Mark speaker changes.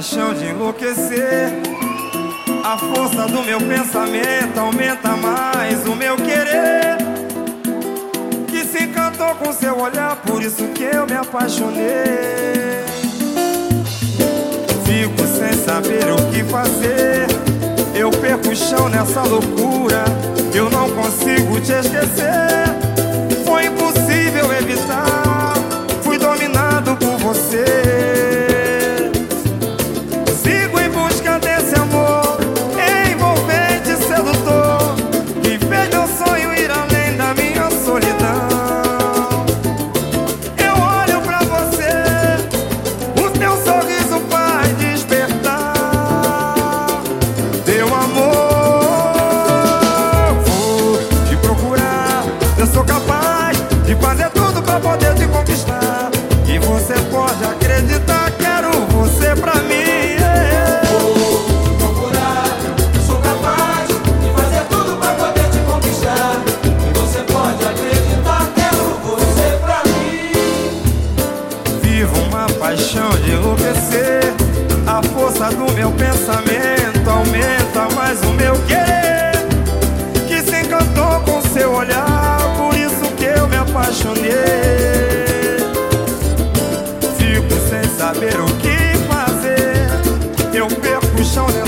Speaker 1: paixão de enlouquecer. A força do meu pensamento aumenta mais o meu querer. Que se encantou com seu olhar, por isso que eu me apaixonei. Fico sem saber o que fazer. Eu perco o chão nessa loucura. Eu não consigo te esquecer. chão de enlouquecer. A força do meu pensamento aumenta mais o meu querer. Que se encantou com seu olhar, por isso que eu me apaixonei. Fico sem saber o que fazer. Eu perco o chão de